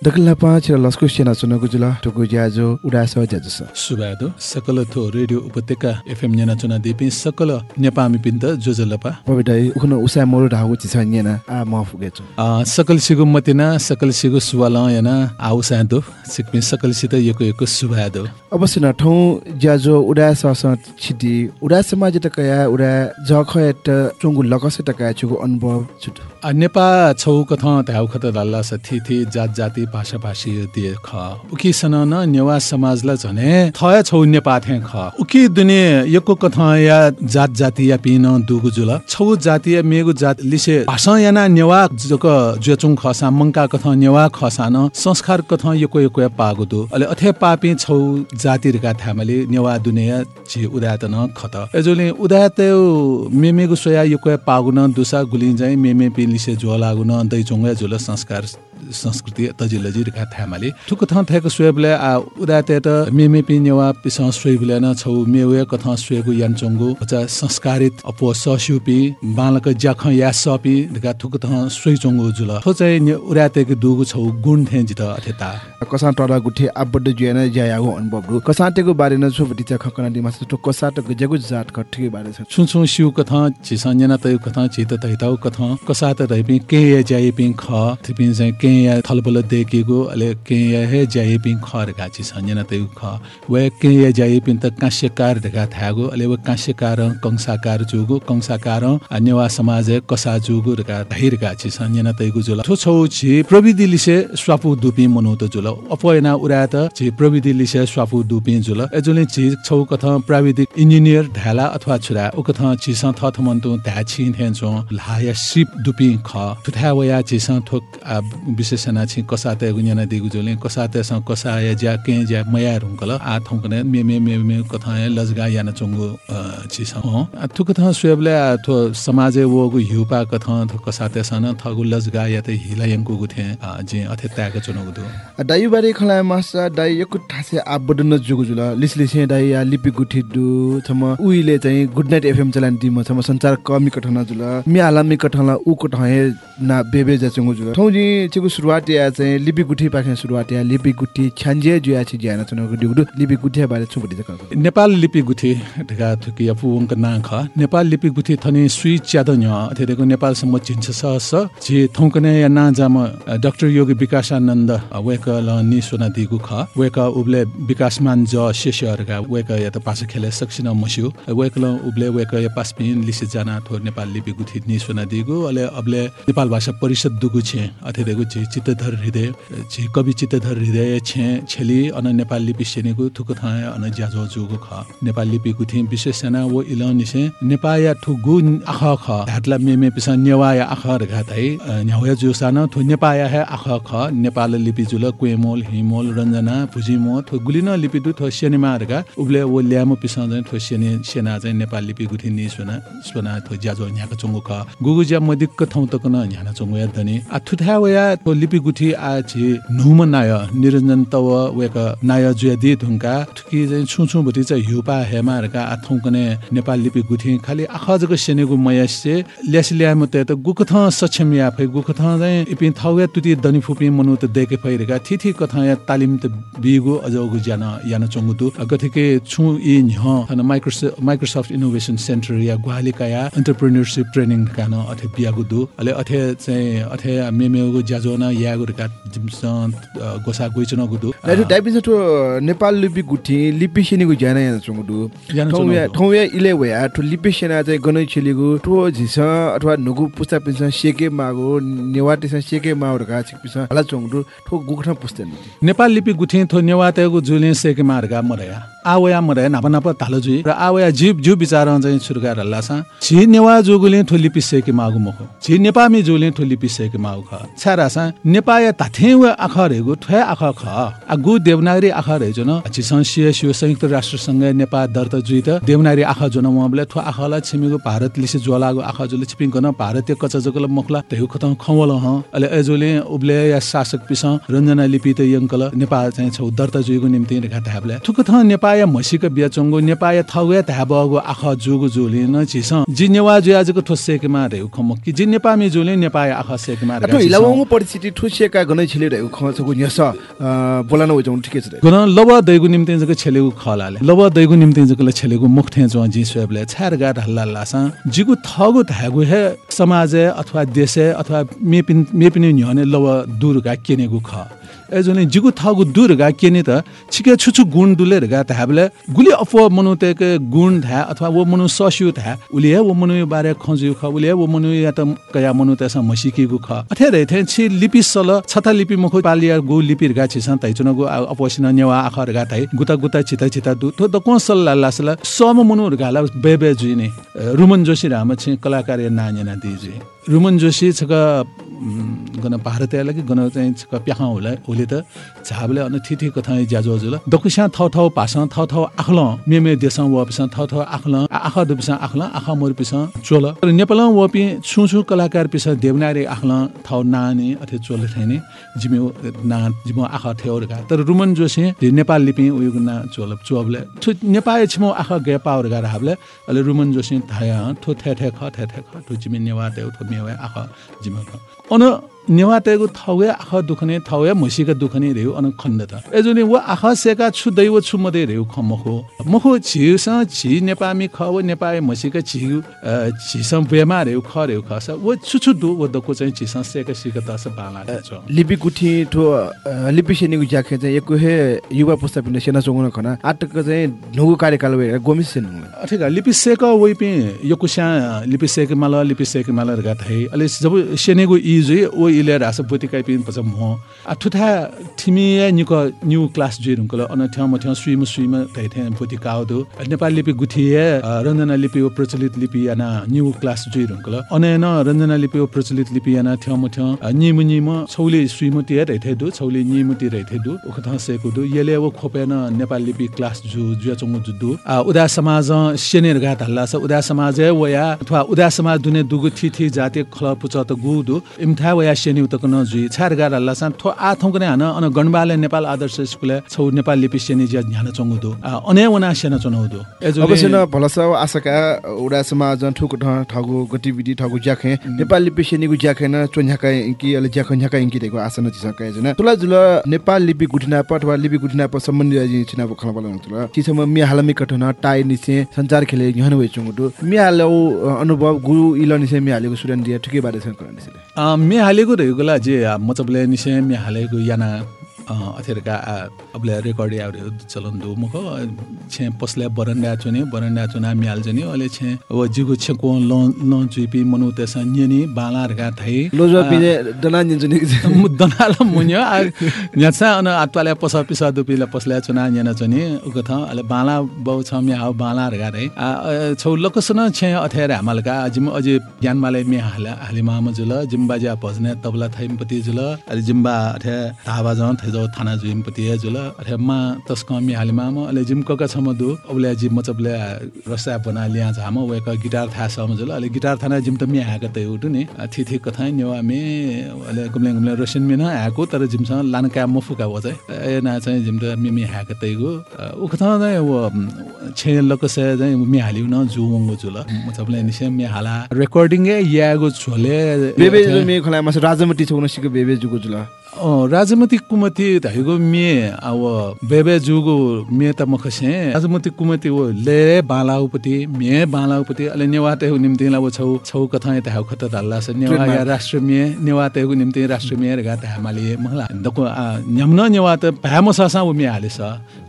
दगल्ला पाँच र लस्कु सेना सुनको जुल टुगु ज्याजो उडास ज्याजो स सुबादो सकल थो रेडियो उपत्यका एफएम न्याना चुना दिपि सकल नेपामी पिन्त जोजलपा पबिटाइ उखन उसा मोरु ढागु चिस न्यना आ म फुगेछु आ सकल सिगु मतिना सकल सिगु सुवाल याना आउ सादो सिकपि सकल सित यको यको सुबादो अवश्य न ठौ ज्याजो उडास स छिटी उडा समाज त कया उडा जखयत चुंगु लकस त कया छुगु अनुभव छुट नेपा छौ कथ त्याउ खत दल्ला स थि जात जाति भाषा भाषी दिए ख। उकी सन न नेवा समाजला झने थय छौ नेपा थे ख। उकी दुने यको कथ या जात जाति या पिन दुगु जुल। छौ जाति या मेगु जात लिसे भाषा याना नेवा जक ज्वेचुङ खसा मंका कथ नेवा खसा न संस्कार कथ यको यको या पागु दु अले अथे पापी छौ जाति रका थामले नेवा दुनिया छि उदात न खत एजोले उदात मेमेगु सोया यको या पागु न दुसा गुलिन जाइ मेमे पिलिसे जो लागु न दै चोंगे जुल संस्कार संस्कृति तजिलजी रका थामाले। ठुक थ थेको स्वेबले आ उदात त मेमे पि नेवा पिस स्वेबले न छौ मेवे कथ स्वेगु यानचोंगु अचा संस्कारित अपो सस्युपि बालक ज्याख या सपि रका ठुक थ स्वे चोंगु जुल। थो चाहिँ उदातेको दुगु छौ गुण थे जित अथेता। कसा टडा गुठे आबड्ड ज्याना ज्यायागु अनुभव रु कसाटेको बारे न छु बटिचा खकना दिमास टु कसाटको जगु जात कठिके बारे छ। छु छु सिउ कथ छिसन्जना तय कथ चित तैताउ कथ। कसात रहिपि के या जाइपि ख। थिपि चाहिँ के या थलबल देखेको अले के या हे जाइपि ख रका छिसन्जना तय ख वे के या जाइपि त काश्यकार रका थागो अले वे काश्यकार कंसाकार जुगु कंसाकार अन्यवा समाज कसा जुगु रका धाइरका छिसन्जना तयगु जुल थो छौ छि प्रविधि लिसे स्वापु दुपि मनु त जुल अपयना उरा त छि प्रविधि लिसे स्वापु दुपि जुल एजुले छि छौ कथ प्राविधिक इन्जिनियर ढाला अथवा छुरा उ कथ छिस थ थमन्तु धा छि थेन छौ लाया सिप दुपि ख थुथा वया छिस थोक आ विशेषना छि कसा त गुन्याना दिगु जुले कसा त स कसा या ज्या के ज्या मया रुंकल आ थौकने मे मे मे मे कथ लजगा याना चंगु छिस ह थु कथ स्वेबले आ थो समाजे वगु हिउपा कथ थो कसा त सन थगु लजगा या त हिला यंकु गुथे जे अथे ताक चुनगु दु। दाइ बारे खला मासा दाइ यकु आबड न जुगु जुल लिसलिसे दाइ या लिपि गुठी दु थम उइले चाहिँ गुड नाइट एफएम चलान दिम थम संचार कमी कठना जुल मि आलामी कठला उ कठहे ना बेबे जा चंगु थौ जी चिगु सुरुवात या चाहिँ लिपि गुठी पाखे सुरुवात या लिपि गुठी छान्जे जुया छि ज्याना चुनगु दिगु लिपि गुठी बारे छुबडी जक नेपाल लिपि गुठी ढका थुकी अफु वंक ना ख नेपाल लिपि गुठी थनी सुइ च्याद न्य अथेको नेपाल सम्म चिन्छ स जे थौकने या ना जाम डाक्टर योगी विकासानन्द वेक ल नि सोना दिगु ख वेक उबले विकासमान ज शेषहरुका वेक या त पास खेले सक्सिन मस्यु वेक ल उबले वेक या पासपिन लिसे जाना थो नेपाल लिपि गुठी नि सोना दिगु अले अबले नेपाल भाषा परिषद दुगु छे अथेको जे चित्तधर हृदय जे कवि चित्तधर हृदय छे छेली अन नेपाल लिपि सेनेगु थुक था अन ज्याजो जुगु ख। नेपाल लिपि गुठी विशेष सेना वो इल निसे नेपाल या ठुगु आख ख। धातला मेमे पिस नेवा या आख रगा थाइ न्याउ जु सान थु नेपाल या आख ख। नेपाल लिपि जुल क्वेमोल हिमोल रञ्जना भुजिमो थु गुलिन लिपि दु थु सेनेमा रगा उबले वो ल्यामो पिस चाहिँ थु सेने सेना चाहिँ नेपाल लिपि गुठी नि सुना सुना थु ज्याजो न्याको चंगु ख। गुगु ज्या मदिक्क थौ तक न न्याना चंगु या धनी। आ थुथा वया थु लिपि गुठी आ छि नुम नाय निरञ्जन तव वेक नाय जुया दि धुंका थुकी चाहिँ छु छु भति चाहिँ हिउपा हेमा रका आ थौ कने नेपाल लिपि गुठी खाली आख जग सेनेगु मयसे ल्यास ल्याम त त गुक थ सक्षम या फै गुक थ चाहिँ इपि थाउया तुति दनि फुपि मनु त देखे फैरेका। थिथि कथा या तालिम त बिगु अजगु ज्यान यान चंगु दु गथिके छु इ न्ह थन माइक्रोसफ्ट इनोभेसन सेन्टर या ग्वालिका या एन्टरप्रेन्योरशिप ट्रेनिङ कान अथे बियागु दु अले अथे चाहिँ अथे मेमेगु ज्याजोना यागु रका जिमसन गोसा गुइचन गुदु ठो नेपाल लिपि गुठी लिपि सेनेगु ज्याना यान चंगु दु याना ठौ चंगु या ठौ या इले वया ठो लिपि सेना चाहिँ गनै छेलिगु ठो झिस अथवा नुगु पुस्ता पिस सेके मागो नेवाटिस सेके माउरका छिपिस हला चंगु दु ठो गुखना पुस्तेन नेपाल लिपि गुठी थो नेवातेगु जुले सेके मार्गा मरया आवया मरया नापा नापा तालो जुइ र आवया जीव जु विचार चाहिँ सुरगा रल्लासा छि नेवा जोगुले थो लिपि सेके मागु मखो छि नेपामी जोले थो लिपि सेके मागु ख छारासा नेपाय व आखर हेगु ठ्या आख ख आ गु देवनागरी आखर हेजो न छिसन सिएसयु संयुक्त राष्ट्र संघ नेपाल दर्ता जुइत देवनागरी आख जोन मबले ठ्वा आखला छिमेगु भारत लिसे ज्वालागु आख जोले छिपिङ गन भारतीय कचा जगल मखला तेहु खतम खवल ह। अले एजोले उबले या शासक पिस रञ्जना लिपि त यङ्कल नेपाल चाहिँ छौ दर्ता जुइगु निम्ति रेखा थाबले थुक थ नेपाय मसिक बियाचंगु नेपाय थाउए थाबगु आख जुगु जुले न छिस जिनेवा जुयाजको ठोसेकेमा रेउ खम कि जि नेपामी जुले नेपाय आख सेकेमा अथवा परिस्थिति ठुसिएका गनै छिले रहेको खसको न्यस बोलान होइ जाउँ ठिकै छ गन लब दैगु निम्ति जक छेलेगु खलाले लब दैगु निम्ति जकले छेलेगु मुख थे जो जी स्वेबले छार गाड हल्ला लासा। जिगु थगु धागु हे समाज अथवा देश अथवा मेपिन मेपिन न्यने लब दूर गा केनेगु ख। एजोने जिगु थगु दूर गा केने त छिके छुछु गुण दुले गा त हाबले गुली अफो मनु ते के गुण धा अथवा वो मनु सस्यु धा उले वो मनु बारे खजु ख उले वो मनु या त कया मनु त स मसिकेगु ख। अथे रे थे छि लिपि सल छता लिपि मुख पालिया गु लिपि गा छि स तै चुन गु नेवा आखर गा गुता गुता चिता चिता दु तो द कोन सल लासला सम मनु गाला बेबे जुइने। रुमन जोशी राम छि कलाकार नान्यना दिजे रुमन जोशी छक गन भारतीयलाई कि गन चाहिँ छक प्याखा होला होले त झाबले अन थिथि कथा ज्याजो हजुर दकुस्या थाउ थाउ भाषा थाउ थाउ आखल मे मे देश वपिस थाउ थाउ आखल आखा दुपिस आखल आखा मोर पिस चोल तर नेपाल वपि छु छु कलाकार पिस देवनारी आखल थाउ नानी अथे चोल थैने जिमे ना जिमो आखा थेउरगा तर रुमन जोशी नेपाल लिपि उयो ना चोल चोबले नेपाल छिमो आखा गे पावर गा हाबले अले रुमन जोशी थाया थो थे थे ख थे थे ख थो जिमे नेवा थो जिमे अन नेवातेको थाउए आख दुखने थाउए मसीका दुखने रेउ अन खण्ड त एजुने व आख सेका छु दैव छु मदे रेउ ख मखो मखो छिस छि नेपामी ख व नेपाय मसीका छिउ छिस बेमा रेउ ख रेउ खस व छु छु दु व दको चाहिँ छिस सेका सिका तस बाला छ लिपि गुठी ठो लिपि सेनीको ज्याखे चाहिँ एको हे युवा पुस्ता पिने सेना चोंगन खना आटक चाहिँ नुगु कार्यकाल वे गोमिस सेन ठिक लिपि सेक वइपि यकुस्या लिपि सेक माल लिपि सेक माल रगा थै अले जब सेनेगु इजु ओ इले रास पोति काइ पिन पछ म आ ठुथा थिमि निक न्यू क्लास जे रुकल अन ठ्याम ठ्याम सुइम सुइम थै थै पोति काउदो। नेपाल लिपि गुथि रञ्जना लिपि ओ प्रचलित लिपि याना न्यू क्लास जे रुकल। अन न रञ्जना लिपि ओ प्रचलित लिपि याना ठ्याम ठ्याम निम निम छौले सुइम ति थै थै दु छौले निम ति रै थै दु उखथ सेकु दु येले वो खोपेन नेपाल लिपि क्लास जु जुया चंगु जुदु। आ उदा समाज सेनेर घात हल्ला छ उदा समाज वया अथवा उदा समाज दुने दुगु थि थि जाति खल पुच त गुदु इमथा वया सेनि उतक न जुइ छार गार हल्ला सान थो आ कने हान अन गणबाले नेपाल आदर्श स्कुल छौ नेपाल लिपि सेनि ज्या ध्यान चंगु दु आ अने वना सेना चनौ दु अवश्य न भलस आशका उडा समाज ठुक ठगु गतिविधि ठगु ज्याखे नेपाल लिपि सेनीको ज्याखे न चोन्याका इंकी अले ज्याख न्याका इंकी देखो आसन जिस काय जना तुला जुल नेपाल लिपि गुठिना प अथवा लिपि गुठिना प सम्बन्धी अजि छिना खला बल तुला तिसम मि हालमी कठन टाइ निसे संचार खेले यहन वे चंगु मि हालो अनुभव गुरु इल निसे मि हालेको सुरन दिया ठिकै बारे निसे आ, मे हालेको रहेकोला जे आ, मचबले निसे मे हालेको याना यावरे चलन दु मुख। छे पसले बरन्डा चुने बरन्डा चुना म्याल जनि अले छे ओ जिगु छे को लन लन जुइपि मनु तेस न्यनि बाला रगा थै लोजो पिने दना नि मुद्दनाल मुन्यो आ न्यासा अन आत्वाले पस पिसा दुपिले पसले चुना न्यना चनि उगथ अले बाला बौ छ म्या हाउ बाला रगा रे आ छौ लकसन छे अथेर हामलका जिम अझै ज्ञानमाले मे हाले हालिमा मजुल जिम्बा ज्या भजने तबला थैमपति जुल अरे जिम्बा अथे ताबा जन थैजो थाना जुइमपति जुल अथे मा तस्क मे हालिमा म अले जिम कका छम दु। अबले जिम मचबले रसा बना लिया झाम वेक गिटार था सम जुल अले गिटार थाना जिम त मे हाका त उठु नि। थि थि कथा न्यवा मे अले गुम्ले गुम्ले रसिन मे न आको तर जिमसँग लान का मफुका वजै ए ना चाहिँ जिम त मे मे हाका तैगो उ कथा चाहिँ वो छे लकसे चाहिँ मे हालिउ न जुवंगो जुल मचबले निसे मे हाला। रेकर्डिङ यागो छोले। बेबे मे खला मास राजमती छौन सिको बेबे जुगु जुल राजमती कुमती धैगो मे अब बेबे जुगो मे त मखसे। राजमती कुमती वो ले बालाउपति मे बालाउपति अले नेवाते हो निम्ति ला वो छौ छौ कथा त हाउ खत दल्ला से। नेवा या राष्ट्र मे नेवाते हो निम्ति राष्ट्र मे गा त हामाले महला। दको न्यमन नेवा त भ्याम ससा वो मे हालेस।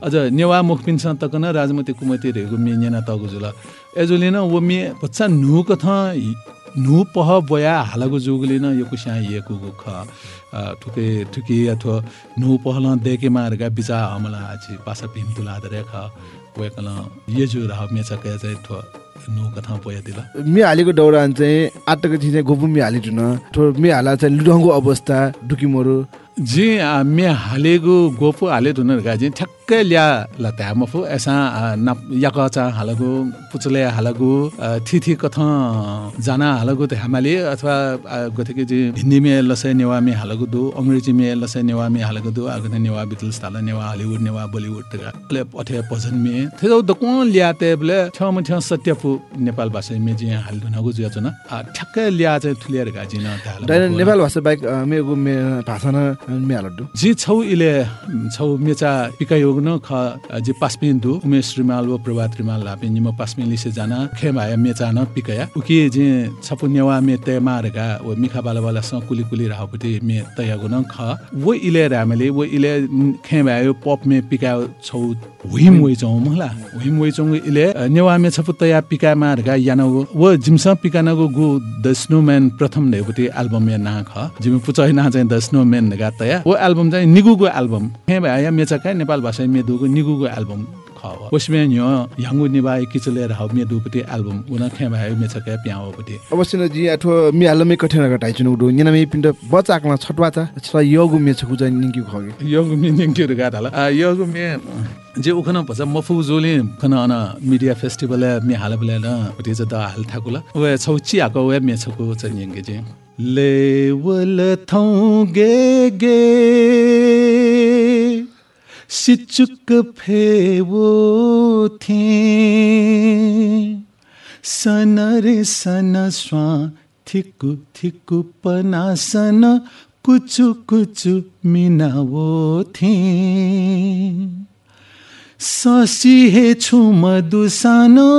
अझ नेवा मुखपिन स तकन राजमती कुमती रेगो मे नेना तगु जुल। एजुलिन वो मे बच्चा नु कथा नु पह बया हालगु जुगले न यो कुस्या येकु ख ठुके ठुकी अथवा नु पहल देके मारगा बिचा हमला आछि पासा भीम तुला दरे ख वेकल येजु राह मेचा कया चाहिँ ठो नो कथा पोया दिला। मि हालेको दौरान चाहिँ आटको चाहिँ गोपु मि हालिटु न थो मि हाला चाहिँ लुडङ्गो अवस्था डुकिमोरो जी आ, मे हालेगु गोपु हाले धुन गाजी ठ्याक्कै ल्या ला त्यामफु एसा नाप याक चा हालगु पुचले हालगु थिथि कथ जाना हालगु त हामाले अथवा गथेके जी हिन्दी में लसे नेवा में हालगु दु अंग्रेजी में लसे नेवा में हालगु दु आगने नेवा बितल स्ताला नेवा हलिउड नेवा बलिउड तका ले अथे भजन में थेजौ दकोन ल्या ते बले छम छ सत्यपु नेपाल भाषा में जी हाल धुनगु जुया आ, ठ्याक्कै ल्या चाहिँ थुलिएर गाजी न त्या हालगु दैन बोला। नेपाल भाषा बाहेक मेरो मे भाषा न मि हालड्डु जी छौ इले छौ मेचा पिका योगन ख जी पास्मिन दु उमेश रिमाल व प्रभात रिमाल लापे निम पास्मिन लिसे जाना खे भाया मेचा न पिकया। उकी जी छपु नेवा मे ते मारगा व मिखा बाला बाला स कुली कुली राहपति मे तया गुन ख। वो इले रामले वो इले खे भायो पप मे पिका छौ हुइम वइ चौ मला हुइम वइ चौ इले नेवा मे छपु तया पिका मारगा यान वो जिमसा पिका नगु गु द स्नोम्यान प्रथम नेपति एल्बम मे ना ख। जिम पुचै ना चाहिँ द स्नोम्यान गा तया। वो एल्बम चाहिँ निगुको एल्बम हे भाया मेचा काय नेपाल भाषा मेदुको निगुको एल्बम ख उसमे न्यो याङ्गु निबाय किचले राव मेदुपति एल्बम उना खे भाया मेचा काय प्यावपति अवश्य न जी अथवा मि हालमे कठिन घटाइ चुनु उडु। निना मे पिण्ड बचाक्ला छटवा छ छ योगु मे छकु चाहिँ निङ्कि खगे। योगु मे निङ्क्युर गाताला योगु मे जे उखन भन्छ मफु जोले खन अन मिडिया फेस्टिभल मे हाल बले न उति ज द हाल थाकुला वे छौ चियाको वे मे छकु चाहिँ निङ्गे जे। लेवल थौ गे गे। सिचुक फेवो थे। सन रे सन स्वा थिकु थिकु पनासन कुचु कुचु मिनावो थे। ससी हे छु मधुसानो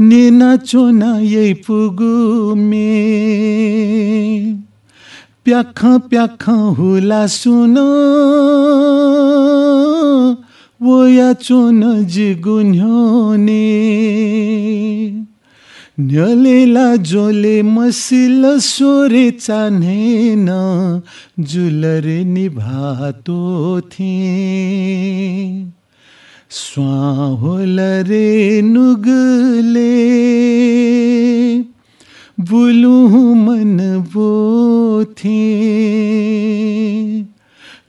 नेना चोना यही पुगु मे। प्याख प्याख हुला सुन। वो या चोन जिगुन्ह्योने न्यलेला जोले मसिल सोरे चानेन जुलरे निभातो थे। स्वाहोल रे नुगले। बुलु मन बोथे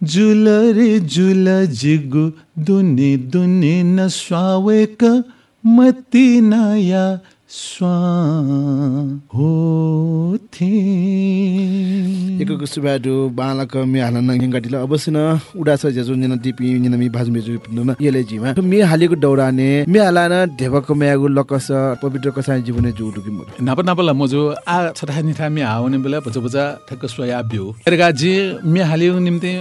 जुल रे जुल जिगु दुने दुने न स्वावेक मति नया स्वा होथे एकको सुबाडु बालक मि हाल न गटिला अवश्य न उडा छ जेजु निना दिपि निना मि भाज मेजु न येले जिमा मि हालेको दौराने मि हाला न ढेबक म्यागु लकस पवित्र कसाय जीवने जुडु कि मु नाप नापला मजो आ छठा निठा मे आउने बेला बजा बजा ठक्क सोया ब्यो एरगा जी मे हालियो निम्ति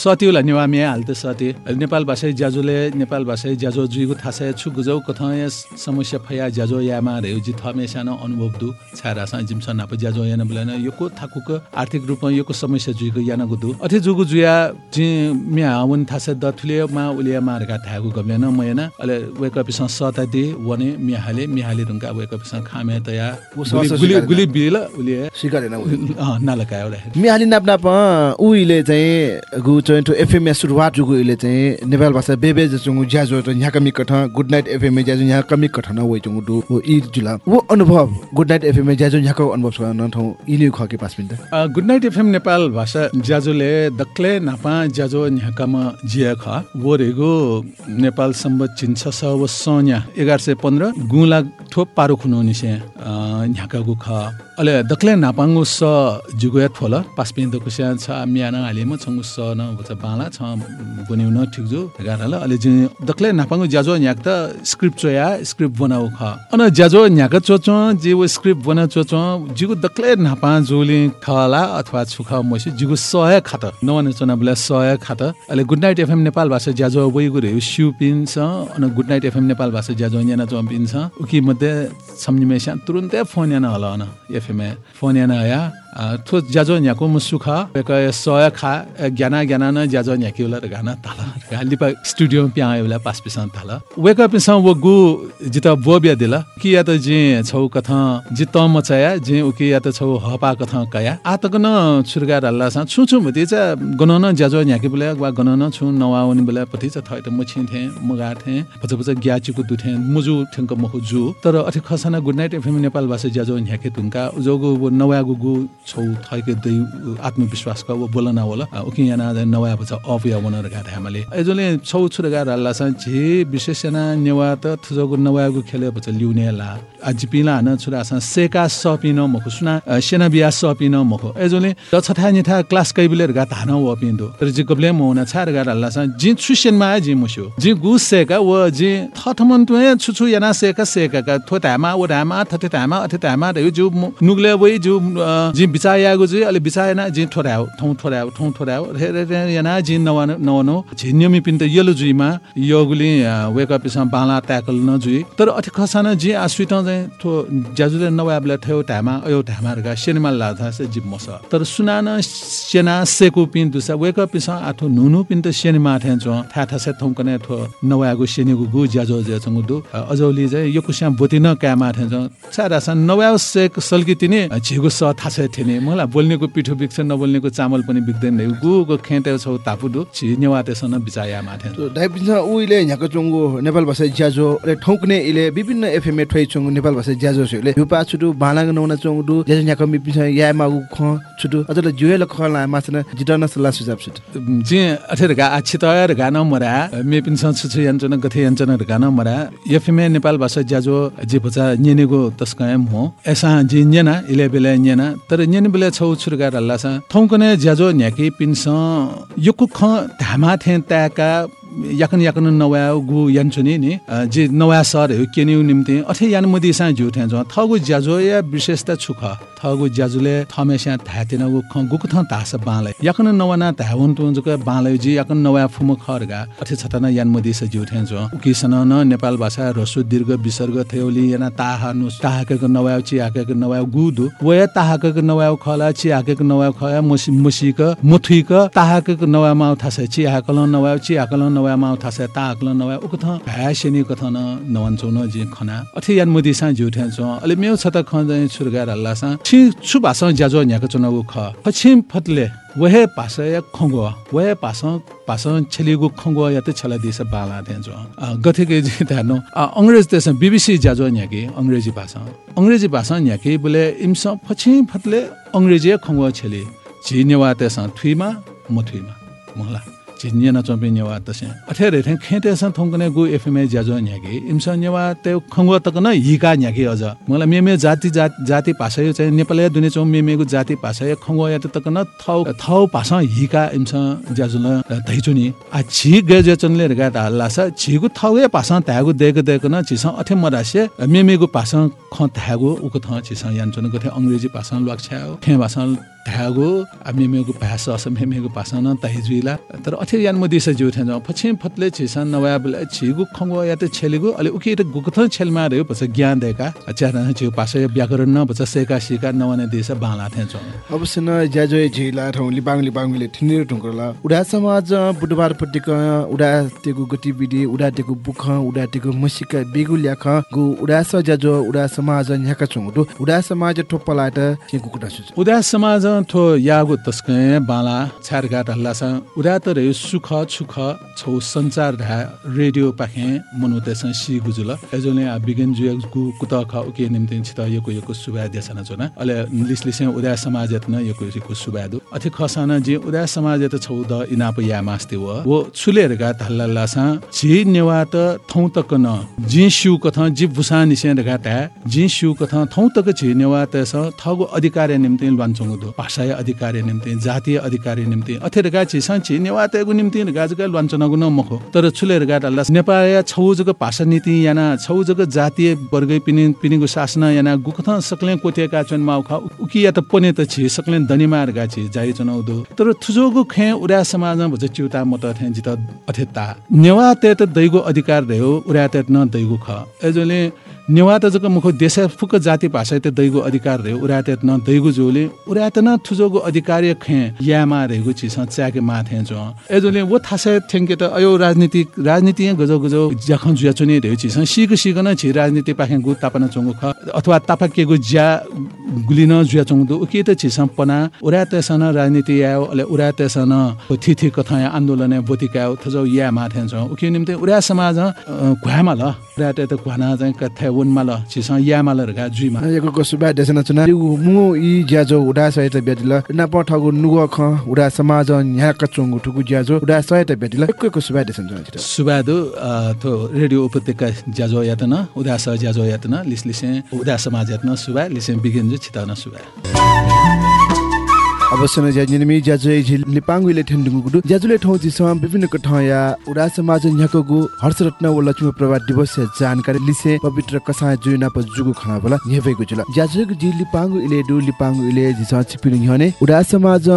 सतिउला नेवा मे हाल्ते सति नेपाल भाषा ज्याजोले नेपाल भाषा ज्याजो जुइगु थासे छु गुजौ कथा या समस्या फया ज्याजो यामा दु। छारा सा जिमसा नाप ज्याजो याना बेला योको थाकुक आर्थिक रूपमा योको समस्या जुइगु याना गुदु। अथे जुगु जुया जि मे हावन थासे दथुले मा उलिया मारगा थागु गबलेन मयना अले वेक अप स सता दे वने मिहाले मिहाले रुंगा वेक अप स खामे तया। गुली गुली बिल उलिए स्वीकारेन उ अँ नालका एउटा मि हालि नाप नाप उइले चाहिँ गु चाहिँ टु एफएम सुरुवात जुगु इले चाहिँ नेपाल भाषा बेबे जसुगु ज्याजो त यहाँ कमी कठ गुड नाइट एफएम ज्याजो यहाँ कमी कठ न वइ चंगु दु इ जुला। वो अनुभव गुड नाइट एफएम ज्याजो यहाँको अनुभव छ न ठौ इले खके पास minute good night FM Nepal Bhasha ज्याजोले दक्ले नापा ज्याजो न्याकामा जिया ख। वरेगो नेपाल सम्बत चिन्छ स व सन्या। एघार सय पन्ध्र गुला ठोप पारो खुनु निसे न्याकागु ख। अले दक्ले नापाङ्गु स जुगुया थोल पासपिन दकुस्या छ म्याना हालिम छङ्गु स न भन्छ बाला छ बनिउ न ठिक जो गाराल अले जि दक्ले नापाङ्गु ज्याजो न्याक त स्क्रिप्ट चोया स्क्रिप्ट बनाउ ख। अन ज्याजो न्याक चोचो जे वो स्क्रिप्ट बना चोचो जिगु दक्ले नापा जोली खला अथवा छुख मसी जिगु सय खात। नवन चना बला सय खात। अले गुड नाइट एफएम नेपाल भाषा ज्याजो वइ गुरे सिउ पिन्छ on good night FM Nepal Bhasha ज्याजो न्याना चम पिन्छ उकि मध्ये सम्झिमे स्या तुरुन्तै फोन याना हल न एफएमए। फोन याना या आ, थो ज्याजो न्याको मु सुख सय खा ज्ञाना ज्ञाना न ज्याजो न्याकी र गाना गा लिपा स्टुडियो पिया उला पास पिसन ताल वेक पिसन वो गु जित बो बिया दिला कि या त जे छौ कथ जित मचाया जे उकि या त छौ हपा कथ कया आ त कन छुरगा रल्ला सा छु छु मति चा गनन ज्याजो न्याकी बेला वा गनन छु नवाउनी बेला पति चा थै त म छिन्थे म गाथे पछ पछ ग्याचीको दुथे मुजु ठंक मखु जु तर अथे खसाना good night FM Nepal Bhasha ज्याजो न्याके तुंका जोगु वो नवागु गु छौ थैके दै आत्मविश्वासका वो बोलना होला। उकि याना नवा बच अफ या वन रगा हामीले। एजोले छौ छु रगा रल्ला सा जे विशेषना नेवा त थजोगु नवागु खेले बच लिउने ला अजिपिला न छुरा सा सेका सपिन मखु। सुना सेना बिया सपिन मखु। एजोले त छथा निथा क्लास कैबिले रगा धान व पिन्दो तर जे कबले मोना छार गा रल्ला सा जे छुसेन मा जे मुस्यो। जे गु सेका व जे थथमन तुए छुछु याना सेका सेका का थो तामा व दामा थथे तामा अथे तामा रे जो मु- नुगले वइ जो जे बिचायागु जे अलि बिचायना जे थौ थोराउ रे रे रे याना जे नवान नवनो झिन्यमी पिन्त यलो जुइमा योगुली वेक अप सम बाला ट्याकल न जुइ तर अथि खसाना जे आश्रित चाहिँ थो ज्याजुले नवाबले थयो ढामा अयो ढामा रगा सेनमा लाथा से जिप मस तर सुनान सेना सेको पिन दुसा वेक अप सम आथो नुनु पिन त सेनमा थे छ था था से थौ कने थो नवागु सेनेगु गु ज्याजो जे छंगु दु अजौली चाहिँ यो कुस्या बोतिन कामा थे छ सारा सा नवा सेक सल्की तिनी झिगु स था से थिने मलाई बोल्नेको पिठो बिक्छ नबोल्नेको चामल पनि बिक्दैन गुको खेटे छौ तापुदु छि नेवातेसन बिचाया माथे। उहिले यहाँको चुङ्गो नेपाल भाषा ज्याजो रे ठौकने इले विभिन्न एफएमए ठै चुङ्गो नेपाल भाषा ज्याजो छले युपा छुटु बालाङ नौना चुङ्गु ज्याजो यहाँको मिपिन्छ या मागु ख छुटु अझले जुएल खला माछन जिटन सल्ला सुझाव छुट। जे अथेर गा अच्छी तयार गाना मरा मे पिन छु यञ्चन गथे यञ्चन गाना मरा। एफएमए नेपाल भाषा ज्याजो जे भचा न्यनेगो तस्कायम हो। एसा जे न्यना इले बेला न्यना तर न्यने बेला छौ छुरगा रल्लासा थौकने ज्याजो न्याकी पिन्स योकु ख धामा थे ताका याकन याकन नवा गु यान्छुनि नि जे नवा सर हो केन्यु निम्ति अथे यान मदि सा जु थे जो थगु ज्याजो या विशेषता छुख थगु ज्याजुले थमेस्या थातेन गु ख गुक थ तास बाले। याकन नवना धावन तु जुक बाले जी याकन नवा फुम खरगा। अथे छतना यान मदि स जु थे जो उकिसन न नेपाल भाषा रसु दीर्घ विसर्ग थेउली याना ताहा नु ताहाकेको नवा ची आकेको नवा गुदु। वया ताहाकेको नवा खला ची आकेको नवा खया मुसी मुसीक मुथुइक। ताहाकेको नवा माउ थासे ची आकल नवा ची आकल नवा माउ थासे ताहाकल नवा उक थ भाषेनी कथ न नवन चौन जी खना। अथे यान मदि सा जु थे जो अले मेउ छता ख जै छुरगा रल्ला सा छि भाषा ज्याजो न्याको चुनाउ ख पछिम फतले वहे पासा या खंगो वहे पासा पासा छलिगु खंगो या त छला दिस बाला थे जो गथे के जे थानो अंग्रेज देश बीबीसी ज्याजो न्याके अंग्रेजी भाषा अंग्रेजी भाषा न्याके बोले इमस पछिम फतले अंग्रेजी खंगो छले जी नेवा तेस थुइमा मथुइमा मला जिन्य न चम्पे नेवा तसे। अठेरे थे खेते स थोंकने गु एफएमए ज्याजो न्याके इमस नेवा ते खंगो तक न हिका न्याके अझ मलाई मेमे जाति जात भाषा चाहिँ नेपाली दुने चौ मेमेगु जाति भाषा खंगो या तक न थौ थौ भाषा हिका इमस ज्याजुल धैचुनि। आ छि गजचनले रगा त छिगु थौगे भाषा त्यागु देको देको न छिस अथे मरासे मेमेगु भाषा ख त्यागु उको थ छिस यान्छन गथे अंग्रेजी भाषा लक्ष्या खे भाषा आ मेमेगु भाषा अस मेमेगु भाषा न तहिजुइला तर अथे यान मदि स जिउ थेन पछि फतले छिस नवा बल छिगु खंगो या त छेलिगु अले उकि त गुकथ छेलमा रे पछ ज्ञान देका। अचार छिउ भाषा व्याकरण न पछ सेका सिका नवने देश बाला थेन अवश्य न ज्याजो झिला ठौ लिबाङ लिबाङले ठिनेर ठुङ्करला उडा समाज बुधबार पट्टिक उडा तेगु गतिविधि उडा तेगु बुख उडा तेगु मसिका बेगु ल्याख गु उडा स ज्याजो उडा समाज न्याका छुङदु उडा समाज ठोप्पलाट केगु कुटा सुझ। उदा समाज थो यागु तस्के बाला छारघाट हल्लास त रे सुख छुख छौ संचार धा रेडियो पाखे मनुतेस सि गुजुल। एजोले आ बिगन जुय गु कुत ख उके निम्ति छित यको यको सुबा देसन जोना। अले लिस लिसे उदा समाज न यको यको सुबा दु अथि खसान जे उदा समाज त छौ द इनाप या मास्ते व। वो छुलेरगा धल्लासा झि नेवा त थौ तक न। जि सिउ कथ जि भुसा निसे ता। जि सिउ कथ थौ तक झि नेवा त स थगु अधिकार निम्ति लान्छौ दु। भाषाय अधिकार निम्ति जातीय अधिकार निम्ति अथेरगा छि स छि नेवा तगु निम्ति गाजगा लान्छनगु न मखो। तर छुलेरगा धल्ला नेपाल छौ जग भाषा नीति याना छौ जग जातीय वर्गै पिनि पिनिगु शासन याना गुकथ सकले कोतेका चन माउखा उकि या त पने त छि सकले दनिमारगा छि जाय चनौदु तर थुजोगु खे उडा समाजमा भज चिउता मत थे जित अथेता। नेवा ते दैगो अधिकार रह्यो उडा ते न दैगु ख। एजोले नेवा त जक मुख देश फुक जाति भाषा त दैगो अधिकार रहे उराते न दैगो जोले उराते न थुजोगो अधिकार खे यामा रहेको चिस च्याके माथे जो एजोले वो थासे थेंके त अयो राजनीति राजनीति गजो गजो जखन जुया चुने रहेको चिस सिक सिक न छि राजनीति पाखे गु तापना चंगु ख अथवा तापा केगो ज्या गुलिन जुया चंगु उके त छिस पना उराते सन राजनीति आयो अले उराते सन थिथि कथा आन्दोलन बोतिका थजो या माथे जो उके निम्ति उरा समाज घ्वामा ल। उराते त घ्वाना चाहिँ सुबा ना पठगु नुगो ख उडा समाज कचंगु ठुगु ज्याजो उडा सहित सुबा देसन सुबादु अ, थो रेडियो उपत्यका ज्याजो यातन उदास ज्याजो यातन लिस समाज यातन सुबा लिसे बिगिन जो छिताउन सुबा अवश्य न ज्याजिनमी ज्याजो झिल लिपाङ्गुले ठेन्डुगु गुडु ज्याजुले ठौ जिसम विभिन्न कठया उडा समाज न्याकगु हर्षरत्न व लक्ष्मी प्रभा दिवस जानकारी लिसे पवित्र कसाय जुइना प जुगु खना बला न्हेबेगु जुल ज्याजुगु जि लिपाङ्गु इले दु लिपाङ्गु इले जिस छिपिनु ह्यने उडा समाज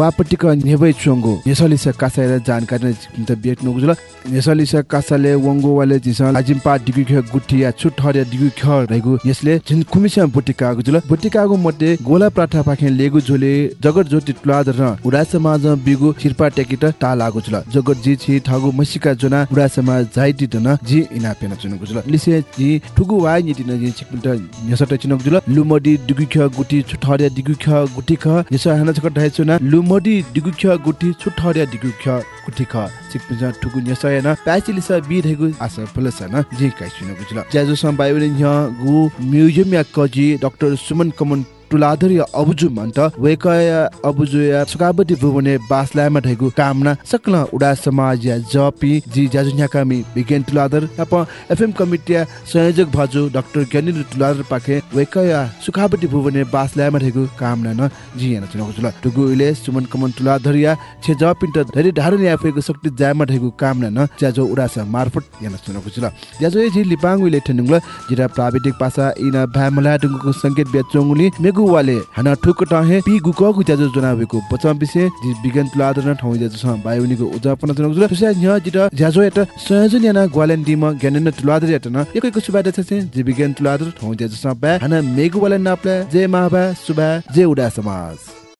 वापटिक न्हेबै चंगु यसलिस कासाय जानकारी त बेट नुगु जुल यसलिस कासाले वंगो वाले जिस आजिमपा दिगु ख गुठिया छुट हरे दिगु ख रहेगु यसले कुमिसा बुटिकागु जुल बुटिकागु मध्ये गोला प्राठा पाखे लेगु झोले जगत ज्योति तुलाद र उडा समाज बिगु छिरपा टेकिट ता लागु जुल जगत जी छि ठगु मसिका जुना उडा समाज जाइति तन जी इना पेन चुनुगु जुल लिसे जी ठुगु वाइ निति न जी छिपिन्ट नेसट चिनुगु जुल लुमडी दिगु ख गुटी छुठरिया दिगु ख गुटी ख नेस हाना छक ढाइ चुना लुमडी दिगु ख गुटी छुठरिया दिगु ख गुटी ख छिपिन्ट ठुगु नेस याना। प्याचिलिस बि रहेगु आस प्लस न। जी काइ चुनुगु जुल ज्याजो सम बाइबल न्य गु म्युजियम या कजी डाक्टर सुमन कमन तुलाधरी अबुजु मन्त वेकया अबुजु या सुकाबती भुवने बासलामा ढैगु कामना सकल उडा समाज या जपी जी जाजु न्याकामी विज्ञान तुलाधर अप एफएम कमिटिया संयोजक भाजु डाक्टर ज्ञानी तुलाधर पाखे वेकया सुकाबती भुवने बासलामा ढैगु कामना न जी याना चुनाउ जुल टुगु इले सुमन कमन तुलाधरिया छे जपिन्ट धेरै या फेगु शक्ति जामा ढैगु कामना न ज्याजो उडासा मार्फत याना चुनाउ जुल ज्याजो जी लिपाङ इले ठेनुङ जिरा प्राविधिक पासा इना भामला डुङ्गुको संकेत बेचोङुली मेगु वाले हाना ठुक टहे पि गुको गु ज्याजो जनाबेको बचम विषय जी विज्ञान तुलाधर न ठौ ज्याजो छ बायुनिको उजापन चुनाउ जुल तुसा न्य जित ज्याजो एट संयोजन याना ग्वालेन दिम ज्ञानेन तुलाधर एट न एकै को सुबाद छ जी विज्ञान तुलाधर ठौ ज्याजो छ बा हाना मेगु वाले नाप्ले जे महाबा सुबा जे उडा समाज।